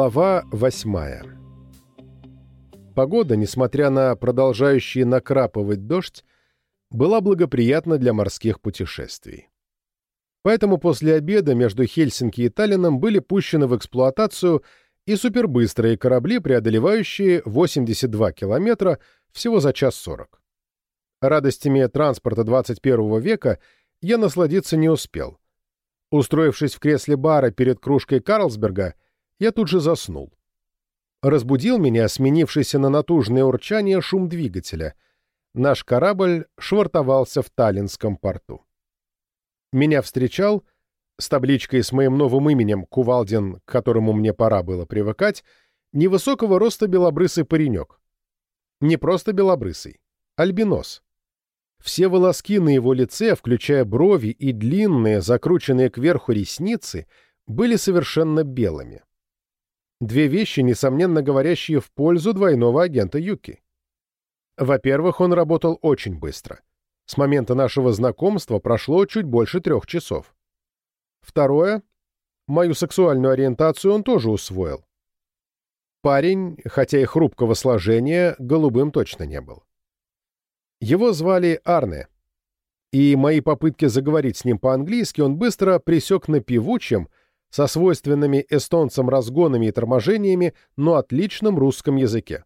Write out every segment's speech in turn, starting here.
Глава восьмая Погода, несмотря на продолжающий накрапывать дождь, была благоприятна для морских путешествий. Поэтому после обеда между Хельсинки и Таллином были пущены в эксплуатацию и супербыстрые корабли, преодолевающие 82 километра всего за час сорок. Радостями транспорта 21 века я насладиться не успел. Устроившись в кресле бара перед кружкой Карлсберга, я тут же заснул. Разбудил меня сменившийся на натужное урчание шум двигателя. Наш корабль швартовался в Таллинском порту. Меня встречал с табличкой с моим новым именем Кувалдин, к которому мне пора было привыкать, невысокого роста белобрысый паренек. Не просто белобрысый, альбинос. Все волоски на его лице, включая брови и длинные, закрученные кверху ресницы, были совершенно белыми. Две вещи, несомненно говорящие в пользу двойного агента Юки. Во-первых, он работал очень быстро. С момента нашего знакомства прошло чуть больше трех часов. Второе. Мою сексуальную ориентацию он тоже усвоил. Парень, хотя и хрупкого сложения, голубым точно не был. Его звали Арне, и мои попытки заговорить с ним по-английски он быстро присек на певучем, со свойственными эстонцам разгонами и торможениями, но отличном русском языке.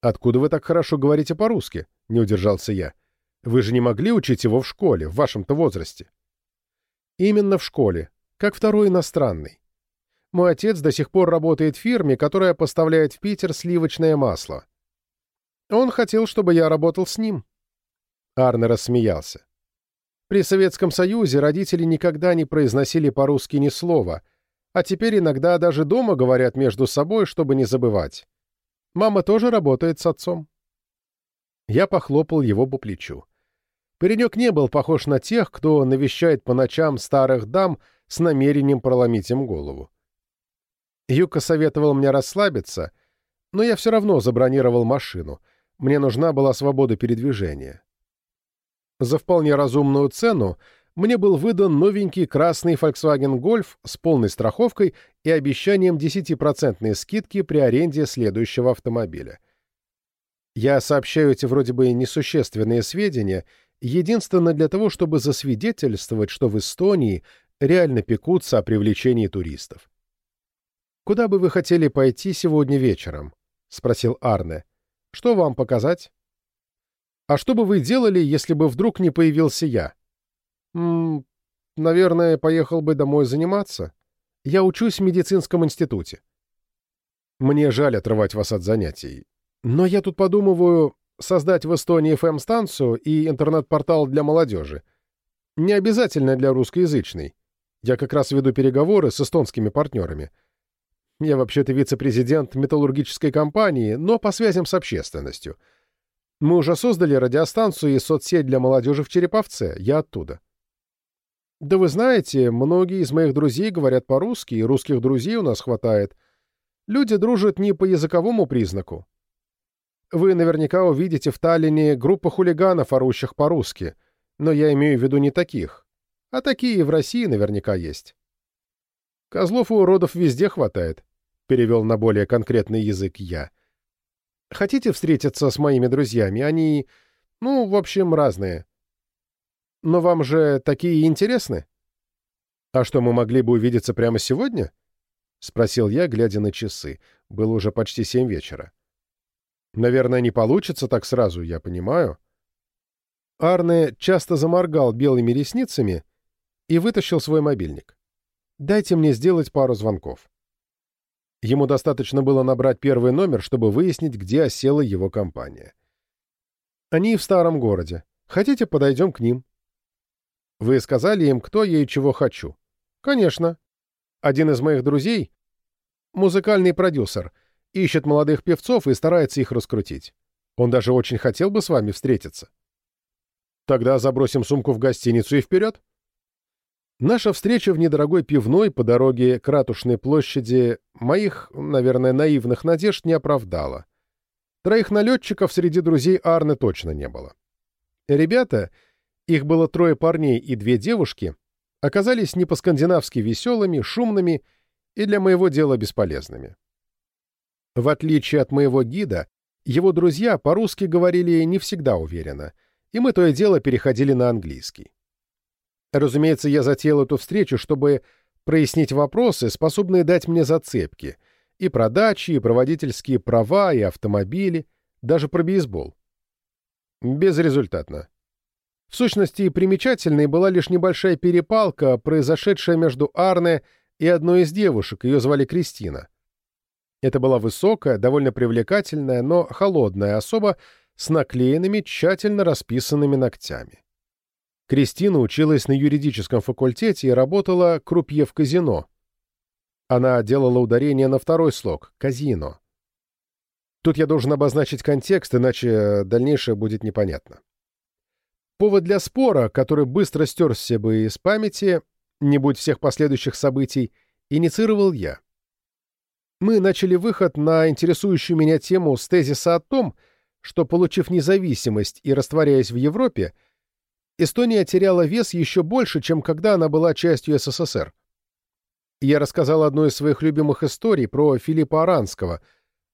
«Откуда вы так хорошо говорите по-русски?» — не удержался я. «Вы же не могли учить его в школе, в вашем-то возрасте?» «Именно в школе, как второй иностранный. Мой отец до сих пор работает в фирме, которая поставляет в Питер сливочное масло. Он хотел, чтобы я работал с ним». Арне рассмеялся. При Советском Союзе родители никогда не произносили по-русски ни слова, а теперь иногда даже дома говорят между собой, чтобы не забывать. Мама тоже работает с отцом. Я похлопал его по плечу. Паренек не был похож на тех, кто навещает по ночам старых дам с намерением проломить им голову. Юка советовал мне расслабиться, но я все равно забронировал машину. Мне нужна была свобода передвижения. За вполне разумную цену мне был выдан новенький красный Volkswagen Golf с полной страховкой и обещанием 10% скидки при аренде следующего автомобиля. Я сообщаю эти вроде бы несущественные сведения единственно для того, чтобы засвидетельствовать, что в Эстонии реально пекутся о привлечении туристов. «Куда бы вы хотели пойти сегодня вечером?» — спросил Арне. «Что вам показать?» А что бы вы делали, если бы вдруг не появился я? М наверное, поехал бы домой заниматься. Я учусь в медицинском институте. Мне жаль отрывать вас от занятий. Но я тут подумываю создать в Эстонии ФМ-станцию и интернет-портал для молодежи. Не обязательно для русскоязычной. Я как раз веду переговоры с эстонскими партнерами. Я вообще-то вице-президент металлургической компании, но по связям с общественностью — мы уже создали радиостанцию и соцсеть для молодежи в Череповце. Я оттуда. Да вы знаете, многие из моих друзей говорят по-русски, и русских друзей у нас хватает. Люди дружат не по языковому признаку. Вы наверняка увидите в Таллине группу хулиганов, орущих по-русски, но я имею в виду не таких. А такие в России наверняка есть. Козлов и уродов везде хватает, перевел на более конкретный язык я. Хотите встретиться с моими друзьями? Они, ну, в общем, разные. Но вам же такие интересны? А что, мы могли бы увидеться прямо сегодня? Спросил я, глядя на часы. Было уже почти семь вечера. Наверное, не получится так сразу, я понимаю. Арне часто заморгал белыми ресницами и вытащил свой мобильник. «Дайте мне сделать пару звонков». Ему достаточно было набрать первый номер, чтобы выяснить, где осела его компания. Они в старом городе. Хотите, подойдем к ним? Вы сказали им, кто я и чего хочу. Конечно. Один из моих друзей, музыкальный продюсер, ищет молодых певцов и старается их раскрутить. Он даже очень хотел бы с вами встретиться. Тогда забросим сумку в гостиницу и вперед. Наша встреча в недорогой пивной по дороге к Ратушной площади моих, наверное, наивных надежд не оправдала. Троих налетчиков среди друзей Арны точно не было. Ребята, их было трое парней и две девушки, оказались не по-скандинавски веселыми, шумными и для моего дела бесполезными. В отличие от моего гида, его друзья по-русски говорили не всегда уверенно, и мы то и дело переходили на английский. Разумеется, я затеял эту встречу, чтобы прояснить вопросы, способные дать мне зацепки, и про дачи, и про водительские права, и автомобили, даже про бейсбол. Безрезультатно. В сущности, примечательной была лишь небольшая перепалка, произошедшая между Арне и одной из девушек, ее звали Кристина. Это была высокая, довольно привлекательная, но холодная особа с наклеенными, тщательно расписанными ногтями. Кристина училась на юридическом факультете и работала крупье в казино. Она делала ударение на второй слог — казино. Тут я должен обозначить контекст, иначе дальнейшее будет непонятно. Повод для спора, который быстро стерся бы из памяти, не будь всех последующих событий, инициировал я. Мы начали выход на интересующую меня тему с тезиса о том, что, получив независимость и растворяясь в Европе, Эстония теряла вес еще больше, чем когда она была частью СССР. Я рассказал одну из своих любимых историй про Филиппа Аранского,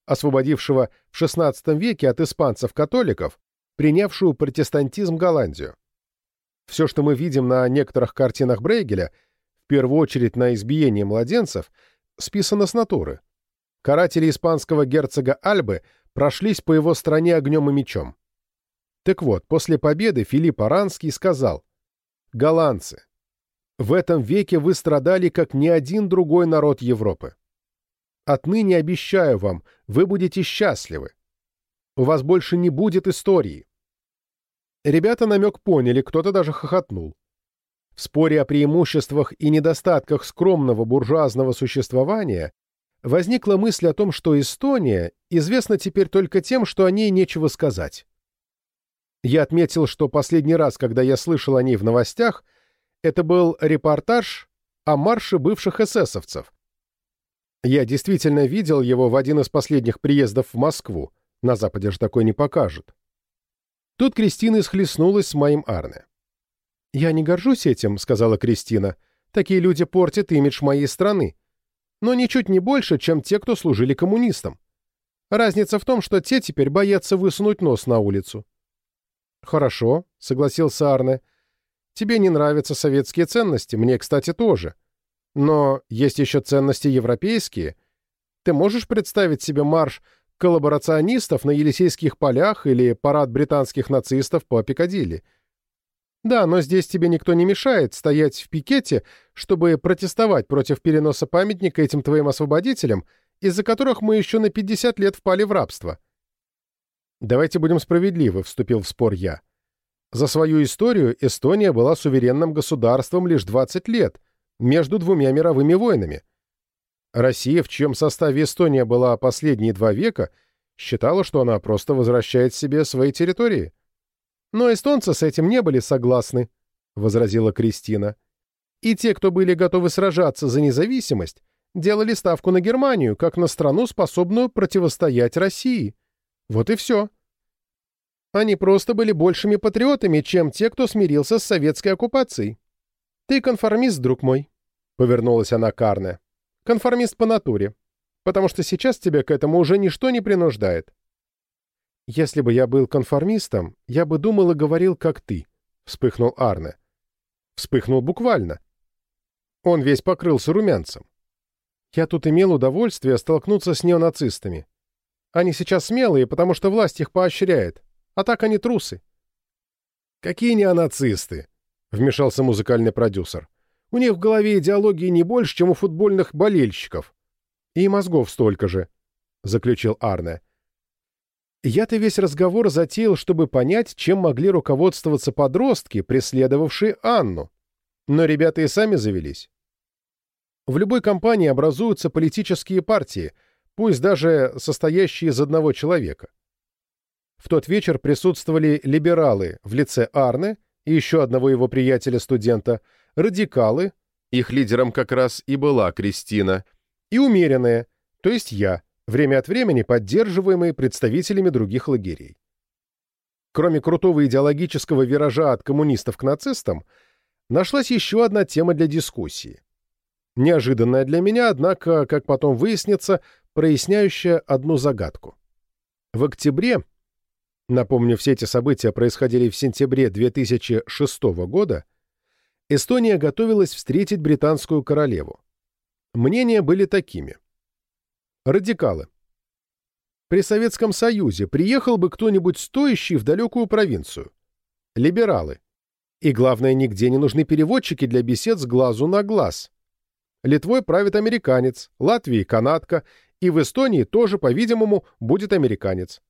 освободившего в XVI веке от испанцев-католиков принявшую протестантизм Голландию. Все, что мы видим на некоторых картинах Брейгеля, в первую очередь на избиение младенцев, списано с натуры. Каратели испанского герцога Альбы прошлись по его стране огнем и мечом. Так вот, после победы Филипп Аранский сказал, «Голландцы, в этом веке вы страдали, как ни один другой народ Европы. Отныне обещаю вам, вы будете счастливы. У вас больше не будет истории. Ребята намек поняли, кто-то даже хохотнул. В споре о преимуществах и недостатках скромного буржуазного существования возникла мысль о том, что Эстония известна теперь только тем, что о ней нечего сказать. Я отметил, что последний раз, когда я слышал о ней в новостях, это был репортаж о марше бывших эсэсовцев. Я действительно видел его в один из последних приездов в Москву. На Западе же такой не покажут. Тут Кристина исхлестнулась с моим Арне. «Я не горжусь этим», — сказала Кристина. «Такие люди портят имидж моей страны. Но ничуть не больше, чем те, кто служили коммунистам. Разница в том, что те теперь боятся высунуть нос на улицу». «Хорошо», — согласился Арне. «Тебе не нравятся советские ценности, мне, кстати, тоже. Но есть еще ценности европейские. Ты можешь представить себе марш коллаборационистов на Елисейских полях или парад британских нацистов по Пикадилли. Да, но здесь тебе никто не мешает стоять в пикете, чтобы протестовать против переноса памятника этим твоим освободителям, из-за которых мы еще на 50 лет впали в рабство. Давайте будем справедливы, вступил в спор я. За свою историю Эстония была суверенным государством лишь 20 лет, между двумя мировыми войнами — Россия, в чьем составе Эстония была последние два века, считала, что она просто возвращает себе свои территории. Но эстонцы с этим не были согласны, — возразила Кристина. И те, кто были готовы сражаться за независимость, делали ставку на Германию, как на страну, способную противостоять России. Вот и все. Они просто были большими патриотами, чем те, кто смирился с советской оккупацией. Ты конформист, друг мой, — повернулась она к Арне. Конформист по натуре. Потому что сейчас тебя к этому уже ничто не принуждает. Если бы я был конформистом, я бы думал и говорил, как ты, — вспыхнул Арне. Вспыхнул буквально. Он весь покрылся румянцем. Я тут имел удовольствие столкнуться с неонацистами. Они сейчас смелые, потому что власть их поощряет, а так они трусы. «Какие неонацисты?» — вмешался музыкальный продюсер. У них в голове идеологии не больше, чем у футбольных болельщиков. И мозгов столько же, — заключил Арне. Я-то весь разговор затеял, чтобы понять, чем могли руководствоваться подростки, преследовавшие Анну. Но ребята и сами завелись. В любой компании образуются политические партии, пусть даже состоящие из одного человека. В тот вечер присутствовали либералы в лице Арне и еще одного его приятеля-студента — радикалы, их лидером как раз и была Кристина, и умеренные, то есть я, время от времени поддерживаемые представителями других лагерей. Кроме крутого идеологического виража от коммунистов к нацистам, нашлась еще одна тема для дискуссии. Неожиданная для меня, однако, как потом выяснится, проясняющая одну загадку. В октябре, напомню, все эти события происходили в сентябре 2006 года, Эстония готовилась встретить британскую королеву. Мнения были такими. Радикалы. При Советском Союзе приехал бы кто-нибудь стоящий в далекую провинцию. Либералы. И главное, нигде не нужны переводчики для бесед с глазу на глаз. Литвой правит американец, Латвией – канадка, и в Эстонии тоже, по-видимому, будет американец.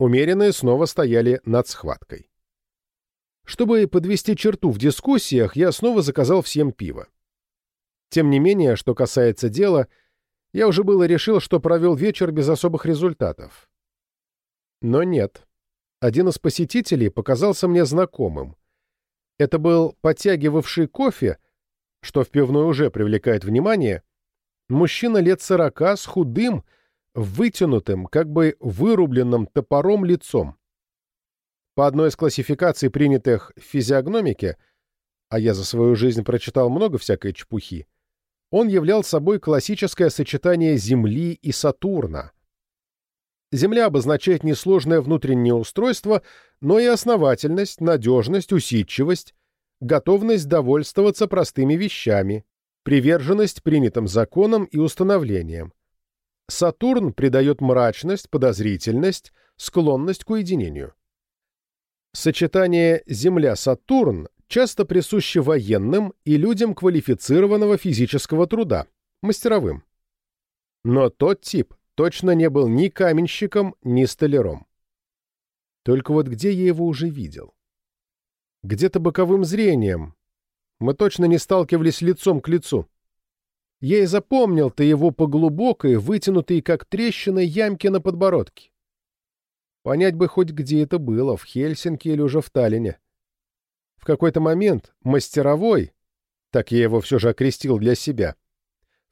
Умеренные снова стояли над схваткой. Чтобы подвести черту в дискуссиях, я снова заказал всем пиво. Тем не менее, что касается дела, я уже было решил, что провел вечер без особых результатов. Но нет. Один из посетителей показался мне знакомым. Это был подтягивавший кофе, что в пивной уже привлекает внимание, мужчина лет сорока с худым, вытянутым, как бы вырубленным топором лицом. По одной из классификаций, принятых в физиогномике, а я за свою жизнь прочитал много всякой чепухи, он являл собой классическое сочетание Земли и Сатурна. Земля обозначает несложное внутреннее устройство, но и основательность, надежность, усидчивость, готовность довольствоваться простыми вещами, приверженность принятым законам и установлениям. Сатурн придает мрачность, подозрительность, склонность к уединению. Сочетание Земля-Сатурн часто присуще военным и людям квалифицированного физического труда, мастеровым. Но тот тип точно не был ни каменщиком, ни столяром. Только вот где я его уже видел? где-то боковым зрением. Мы точно не сталкивались лицом к лицу. Я и запомнил-то его по глубокой, вытянутой, как трещина, ямке на подбородке. Понять бы хоть где это было, в Хельсинки или уже в Таллине. В какой-то момент мастеровой, так я его все же окрестил для себя,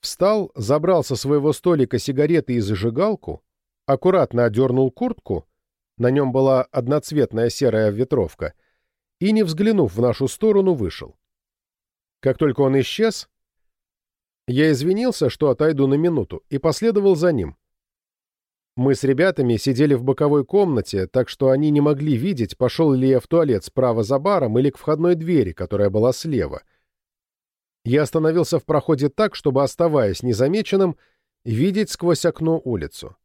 встал, забрал со своего столика сигареты и зажигалку, аккуратно одернул куртку, на нем была одноцветная серая ветровка — и, не взглянув в нашу сторону, вышел. Как только он исчез, я извинился, что отойду на минуту, и последовал за ним. Мы с ребятами сидели в боковой комнате, так что они не могли видеть, пошел ли я в туалет справа за баром или к входной двери, которая была слева. Я остановился в проходе так, чтобы, оставаясь незамеченным, видеть сквозь окно улицу.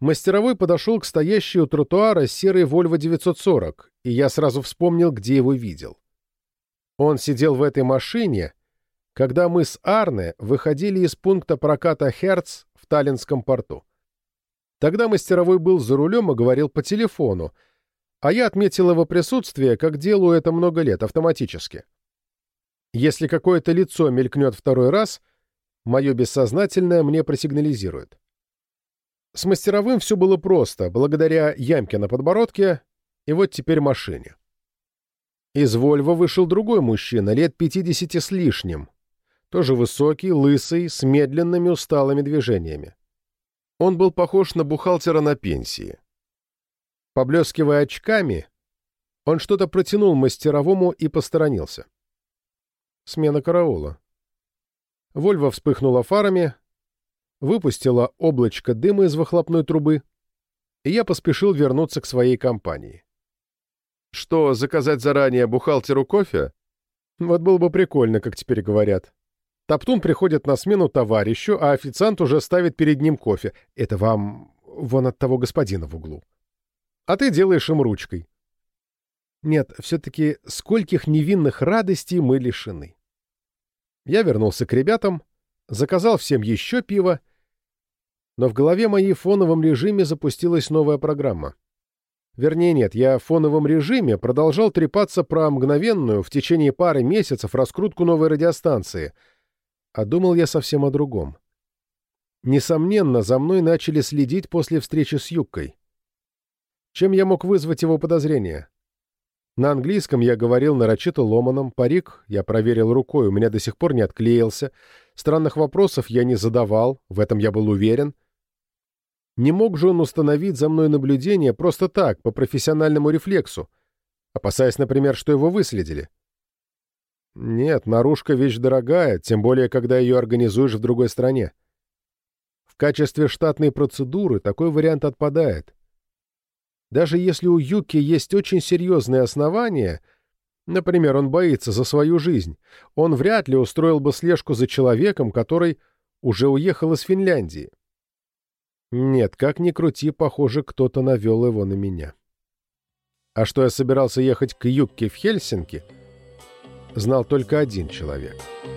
Мастеровой подошел к стоящей у тротуара серой Volvo 940, и я сразу вспомнил, где его видел. Он сидел в этой машине, когда мы с Арне выходили из пункта проката «Херц» в Таллинском порту. Тогда мастеровой был за рулем и говорил по телефону, а я отметил его присутствие, как делаю это много лет, автоматически. Если какое-то лицо мелькнет второй раз, мое бессознательное мне просигнализирует. С мастеровым все было просто, благодаря ямке на подбородке, и вот теперь машине. Из Вольво вышел другой мужчина, лет 50 с лишним, тоже высокий, лысый, с медленными усталыми движениями. Он был похож на бухгалтера на пенсии. Поблескивая очками, он что-то протянул мастеровому и посторонился. Смена караула. Вольва вспыхнула фарами, выпустила облачко дыма из выхлопной трубы, и я поспешил вернуться к своей компании. Что, заказать заранее бухгалтеру кофе? Вот было бы прикольно, как теперь говорят. Топтун приходит на смену товарищу, а официант уже ставит перед ним кофе. Это вам вон от того господина в углу. А ты делаешь им ручкой. Нет, все-таки скольких невинных радостей мы лишены. Я вернулся к ребятам, заказал всем еще пиво, но в голове моей в фоновом режиме запустилась новая программа. Вернее, нет, я в фоновом режиме продолжал трепаться про мгновенную в течение пары месяцев раскрутку новой радиостанции, а думал я совсем о другом. Несомненно, за мной начали следить после встречи с Юбкой. Чем я мог вызвать его подозрения? На английском я говорил нарочито ломаном, парик я проверил рукой, у меня до сих пор не отклеился, странных вопросов я не задавал, в этом я был уверен — не мог же он установить за мной наблюдение просто так, по профессиональному рефлексу, опасаясь, например, что его выследили. Нет, наружка вещь дорогая, тем более, когда ее организуешь в другой стране. В качестве штатной процедуры такой вариант отпадает. Даже если у Юки есть очень серьезные основания, например, он боится за свою жизнь, он вряд ли устроил бы слежку за человеком, который уже уехал из Финляндии. Нет, как ни крути, похоже, кто-то навел его на меня. А что я собирался ехать к Юкке в Хельсинки, знал только один человек —